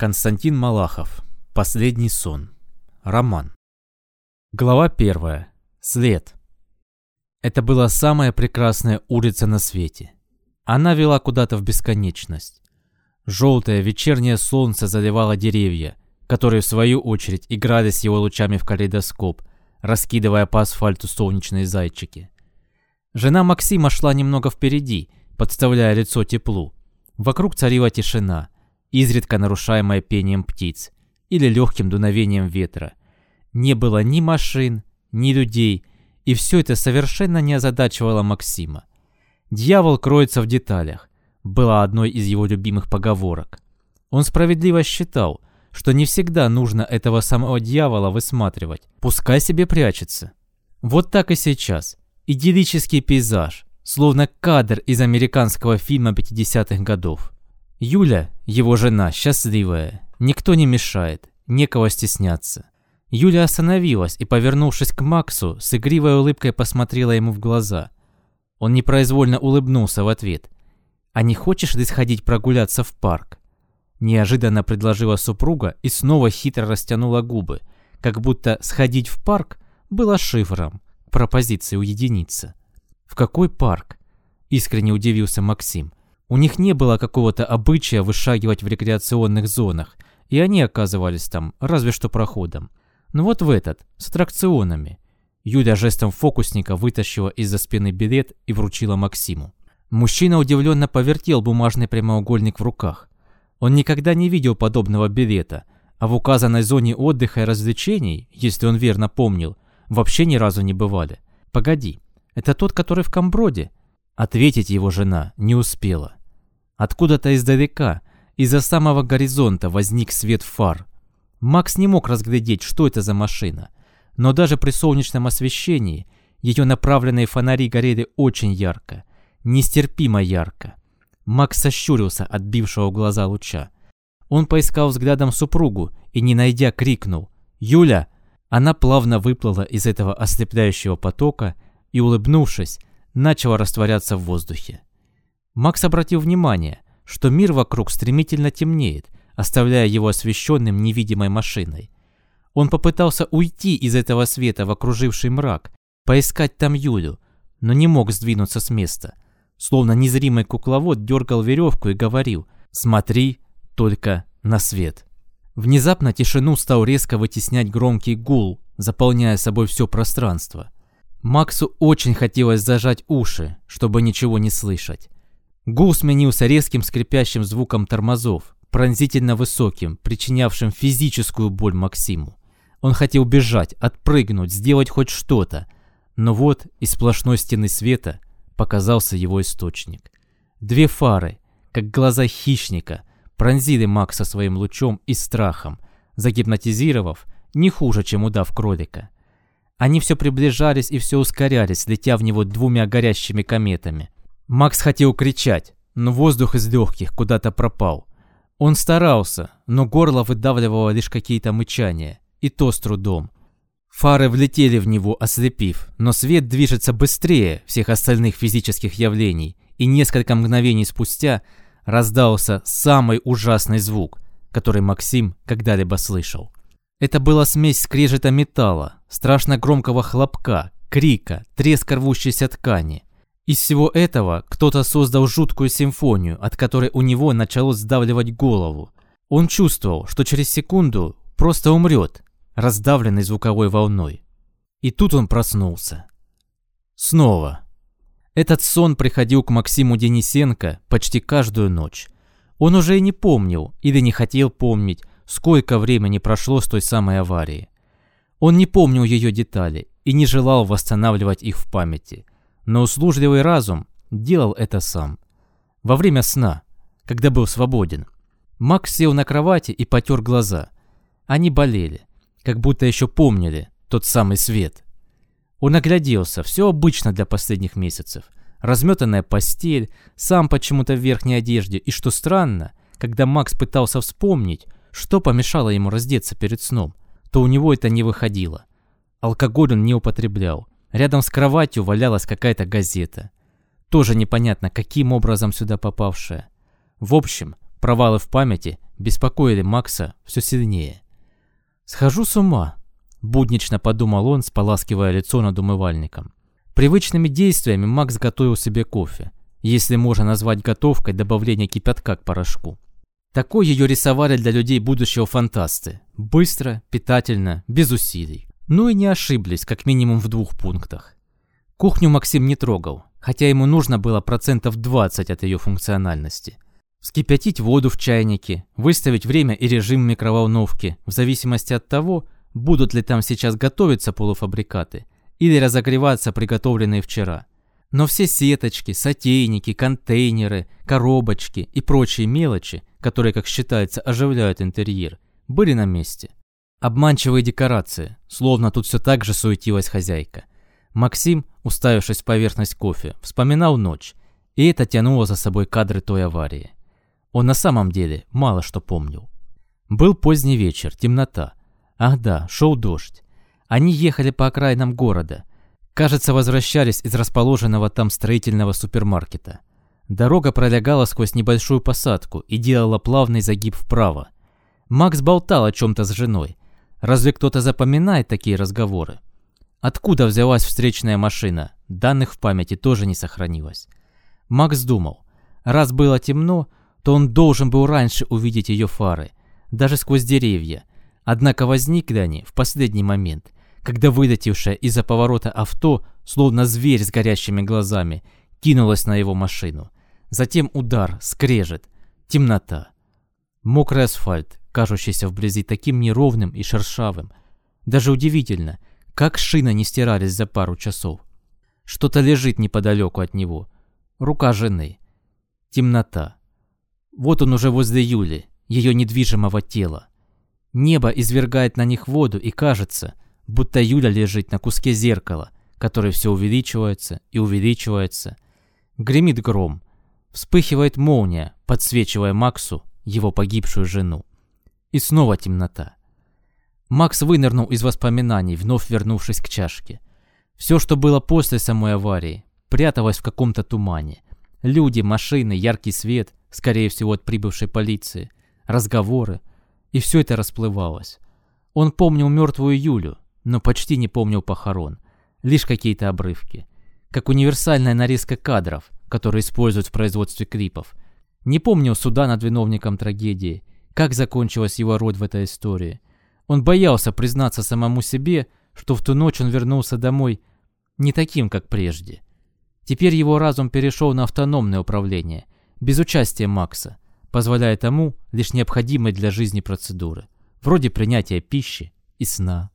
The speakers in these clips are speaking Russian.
Константин Малахов. Последний сон. Роман. Глава первая. След. Это была самая прекрасная улица на свете. Она вела куда-то в бесконечность. Желтое вечернее солнце заливало деревья, которые в свою очередь играли с его лучами в калейдоскоп, раскидывая по асфальту солнечные зайчики. Жена Максима шла немного впереди, подставляя лицо теплу. Вокруг царила тишина – изредка нарушаемое пением птиц или легким дуновением ветра. Не было ни машин, ни людей, и все это совершенно не озадачивало Максима. «Дьявол кроется в деталях» была одной из его любимых поговорок. Он справедливо считал, что не всегда нужно этого самого дьявола высматривать, пускай себе прячется. Вот так и сейчас. Идиллический пейзаж, словно кадр из американского фильма 50-х годов. Юля, его жена, счастливая. Никто не мешает, некого стесняться. Юля остановилась и, повернувшись к Максу, с игривой улыбкой посмотрела ему в глаза. Он непроизвольно улыбнулся в ответ. «А не хочешь ли сходить прогуляться в парк?» Неожиданно предложила супруга и снова хитро растянула губы, как будто «сходить в парк» было шифром пропозиции уединиться. «В какой парк?» – искренне удивился Максим. У них не было какого-то обычая вышагивать в рекреационных зонах, и они оказывались там разве что проходом. Но вот в этот, с аттракционами. Юля жестом фокусника вытащила из-за спины билет и вручила Максиму. Мужчина удивленно повертел бумажный прямоугольник в руках. Он никогда не видел подобного билета, а в указанной зоне отдыха и развлечений, если он верно помнил, вообще ни разу не бывали. Погоди, это тот, который в Камброде? Ответить его жена не успела. Откуда-то издалека, из-за самого горизонта возник свет фар. Макс не мог разглядеть, что это за машина, но даже при солнечном освещении ее направленные фонари горели очень ярко, нестерпимо ярко. Макс сощурился от бившего глаза луча. Он поискал взглядом супругу и, не найдя, крикнул «Юля!». Она плавно выплыла из этого ослепляющего потока и, улыбнувшись, начала растворяться в воздухе. Макс обратил внимание, что мир вокруг стремительно темнеет, оставляя его освещенным невидимой машиной. Он попытался уйти из этого света в окруживший мрак, поискать там Юлю, но не мог сдвинуться с места. Словно незримый кукловод дергал веревку и говорил «Смотри только на свет». Внезапно тишину стал резко вытеснять громкий гул, заполняя собой все пространство. Максу очень хотелось зажать уши, чтобы ничего не слышать. Гул сменился резким скрипящим звуком тормозов, пронзительно высоким, причинявшим физическую боль Максиму. Он хотел бежать, отпрыгнуть, сделать хоть что-то. Но вот из сплошной стены света показался его источник. Две фары, как глаза хищника, пронзили Макса своим лучом и страхом, загипнотизировав не хуже, чем удав кролика. Они все приближались и все ускорялись, летя в него двумя горящими кометами – Макс хотел кричать, но воздух из легких куда-то пропал. Он старался, но горло выдавливало лишь какие-то мычания, и то с трудом. Фары влетели в него, ослепив, но свет движется быстрее всех остальных физических явлений, и несколько мгновений спустя раздался самый ужасный звук, который Максим когда-либо слышал. Это была смесь скрежета металла, страшно громкого хлопка, крика, треска рвущейся ткани – из всего этого кто-то создал жуткую симфонию, от которой у него начало сдавливать голову. Он чувствовал, что через секунду просто умрет, раздавленный звуковой волной. И тут он проснулся. Снова. Этот сон приходил к Максиму Денисенко почти каждую ночь. Он уже и не помнил или не хотел помнить, сколько времени прошло с той самой аварии. Он не помнил ее детали и не желал восстанавливать их в памяти но услужливый разум делал это сам. Во время сна, когда был свободен. Макс сел на кровати и потер глаза. Они болели, как будто еще помнили тот самый свет. Он огляделся, все обычно для последних месяцев. Разметанная постель, сам почему-то в верхней одежде, и что странно, когда Макс пытался вспомнить, что помешало ему раздеться перед сном, то у него это не выходило. Алкоголь он не употреблял, Рядом с кроватью валялась какая-то газета. Тоже непонятно, каким образом сюда попавшая. В общем, провалы в памяти беспокоили Макса все сильнее. «Схожу с ума», – буднично подумал он, споласкивая лицо над умывальником. Привычными действиями Макс готовил себе кофе, если можно назвать готовкой добавление кипятка к порошку. Такой ее рисовали для людей будущего фантасты. Быстро, питательно, без усилий. Ну и не ошиблись, как минимум в двух пунктах. Кухню Максим не трогал, хотя ему нужно было процентов 20 от ее функциональности. Вскипятить воду в чайнике, выставить время и режим микроволновки, в зависимости от того, будут ли там сейчас готовиться полуфабрикаты или разогреваться приготовленные вчера. Но все сеточки, сотейники, контейнеры, коробочки и прочие мелочи, которые, как считается, оживляют интерьер, были на месте. Обманчивые декорации, словно тут все так же суетилась хозяйка. Максим, уставившись в поверхность кофе, вспоминал ночь, и это тянуло за собой кадры той аварии. Он на самом деле мало что помнил. Был поздний вечер, темнота. Ах да, шел дождь. Они ехали по окраинам города. Кажется, возвращались из расположенного там строительного супермаркета. Дорога пролегала сквозь небольшую посадку и делала плавный загиб вправо. Макс болтал о чем-то с женой. Разве кто-то запоминает такие разговоры? Откуда взялась встречная машина? Данных в памяти тоже не сохранилось. Макс думал, раз было темно, то он должен был раньше увидеть ее фары, даже сквозь деревья. Однако возникли они в последний момент, когда вылетевшее из-за поворота авто, словно зверь с горящими глазами, кинулось на его машину. Затем удар, скрежет, темнота. Мокрый асфальт, кажущийся вблизи таким неровным и шершавым. Даже удивительно, как шины не стирались за пару часов. Что-то лежит неподалеку от него. Рука жены. Темнота. Вот он уже возле Юли, ее недвижимого тела. Небо извергает на них воду, и кажется, будто Юля лежит на куске зеркала, который все увеличивается и увеличивается. Гремит гром. Вспыхивает молния, подсвечивая Максу его погибшую жену. И снова темнота. Макс вынырнул из воспоминаний, вновь вернувшись к чашке. Все, что было после самой аварии, пряталось в каком-то тумане. Люди, машины, яркий свет, скорее всего от прибывшей полиции, разговоры, и все это расплывалось. Он помнил мертвую Юлю, но почти не помнил похорон, лишь какие-то обрывки, как универсальная нарезка кадров, которые используют в производстве клипов. Не помнил суда над виновником трагедии, как закончилась его роль в этой истории. Он боялся признаться самому себе, что в ту ночь он вернулся домой не таким, как прежде. Теперь его разум перешел на автономное управление, без участия Макса, позволяя тому лишь необходимые для жизни процедуры, вроде принятия пищи и сна.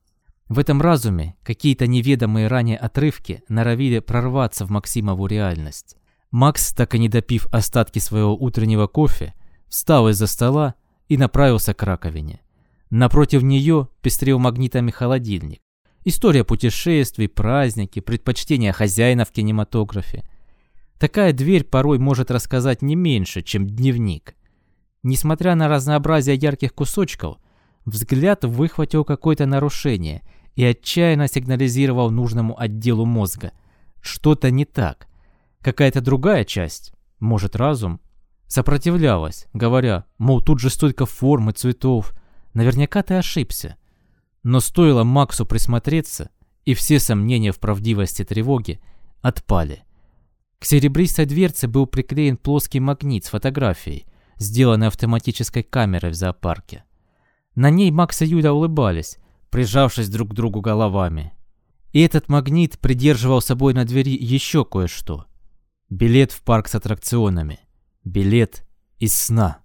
В этом разуме какие-то неведомые ранее отрывки норовили прорваться в Максимову реальность. Макс, так и не допив остатки своего утреннего кофе, встал из-за стола и направился к раковине. Напротив нее пестрел магнитами холодильник. История путешествий, праздники, предпочтения хозяина в кинематографе – Такая дверь порой может рассказать не меньше, чем дневник. Несмотря на разнообразие ярких кусочков, взгляд выхватил какое-то нарушение и отчаянно сигнализировал нужному отделу мозга. Что-то не так. Какая-то другая часть, может разум, сопротивлялась, говоря, мол, тут же столько форм и цветов. Наверняка ты ошибся. Но стоило Максу присмотреться, и все сомнения в правдивости тревоги отпали. К серебристой дверце был приклеен плоский магнит с фотографией, сделанной автоматической камерой в зоопарке. На ней Макс и Юля улыбались, прижавшись друг к другу головами. И этот магнит придерживал собой на двери еще кое-что. Билет в парк с аттракционами. Билет из сна.